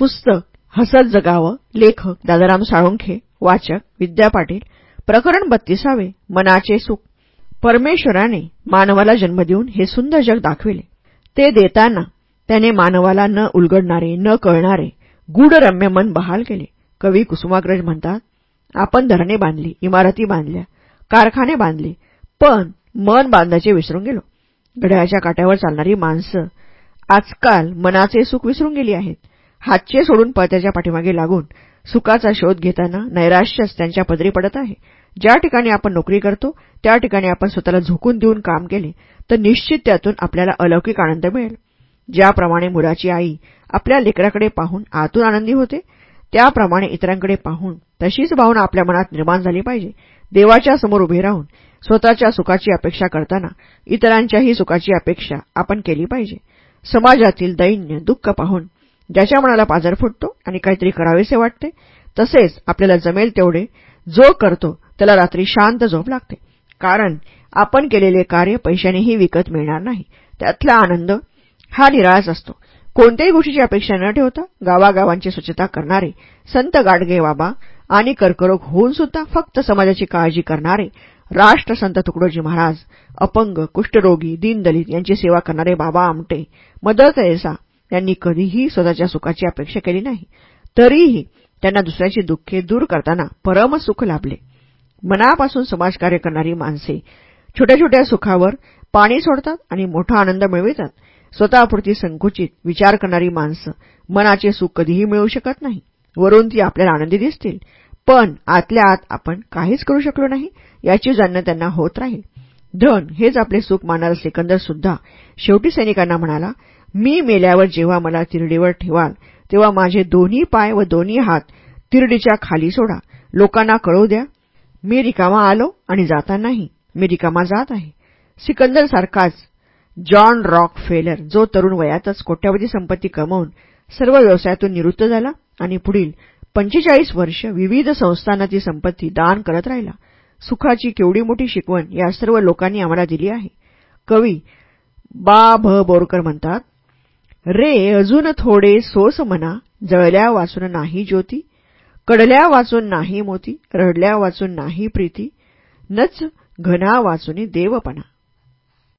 पुस्तक हसत जगावं लेखक दादाराम साळुंखे वाचक विद्या पाटील प्रकरण बत्तीसावे मनाचे सुख. परमेश्वराने मानवाला जन्म देऊन हे सुंदर जग दाखविले. ते देताना त्याने मानवाला न उलगडणारे न कळणारे गूढरम्य मन बहाल केले. कवी कुसुमाग्रज म्हणतात आपण धरणे बांधली इमारती बांधल्या कारखाने बांधले पण मन बांधायचे विसरून गेलो. घड्याळाच्या काट्यावर चालणारी माणसं आजकाल मनाचे सुख विसरून गेली आहेत. हातचे सोडून पळत्याच्या पाठीमागे लागून सुखाचा शोध घेताना नैराश्यच त्यांच्या पदरी पडत आहे. ज्या ठिकाणी आपण नोकरी करतो त्या ठिकाणी आपण स्वतःला झोकून देऊन काम केले तर निश्चित त्यातून आपल्याला अलौकिक आनंद मिळेल. ज्याप्रमाणे मुलाची आई आपल्या लेकराकडे पाहून आतून आनंदी होते त्याप्रमाणे इतरांकडे पाहून तशीच भावना आपल्या मनात निर्माण झाली पाहिजे. देवाच्या समोर उभे राहून स्वतःच्या सुखाची अपेक्षा करताना इतरांच्याही सुखाची अपेक्षा आपण केली पाहिजे. समाजातील दैन्य दुःख पाहून ज्याच्या मनाला पाजर फुटतो आणि काहीतरी करावेसे वाटते तसेच आपल्याला जमेल तेवढे जो करतो त्याला रात्री शांत झोप लागते. कारण आपण केलेले कार्य पैशानेही विकत मिळणार नाही. त्यातला आनंद हा निराळाच असतो. कोणत्याही गोष्टीची अपेक्षा न ठेवता गावागावांची स्वच्छता करणारे संत गाडगे बाबा आणि कर्करोग होऊन सुद्धा फक्त समाजाची काळजी करणारे राष्ट्रसंत तुकडोजी महाराज अपंग कुष्ठरोगी दीनदलित यांची सेवा करणारे बाबा आमटे मदर तेरेसा त्यांनी कधीही स्वतःच्या सुखाची अपेक्षा केली नाही. तरीही त्यांना दुसऱ्याची दुःखे दूर करताना परमसुख लाभले. मनापासून समाजकार्य करणारी माणसे छोट्या छोट्या सुखावर पाणी सोडतात आणि मोठा आनंद मिळवितात. स्वतःपुरती संकुचित विचार करणारी माणसं मनाचे सुख कधीही मिळू शकत नाही. वरून ती आपल्याला आनंदी दिसतील. पण आतल्या आत आपण काहीच करू शकलो नाही याची जाणणं त्यांना होत राहील. धन हेच आपले सुख मानणारा सिकंदर सुद्धा शेवटी सैनिकांना म्हणाला मी मेल्यावर जेव्हा मला तिरडीवर ठेवाल तेव्हा माझे दोन्ही पाय व दोन्ही हात तिरडीच्या खाली सोडा. लोकांना कळू द्या. मी रिकामा आलो आणि जाता नाही. मी रिकामा जात आहे. सिकंदर सारखाच जॉन रॉक फेलर जो तरुण वयातच कोट्यावधी संपत्ती कमवून सर्व व्यवसायातून निवृत्त झाला आणि पुढील पंचेचाळीस वर्ष विविध संस्थांना ती संपत्ती दान करत राहिला. सुखाची केवढी मोठी शिकवण या सर्व लोकांनी आम्हाला दिली आहे. कवी बा भ बोरकर म्हणतात रे अजून थोडे सोस म्हणा. जळल्या वाचून नाही ज्योती. कडल्या वाचून नाही मोती. रडल्या वाचून नाही प्रीती. नच घना वाचून देवपणा.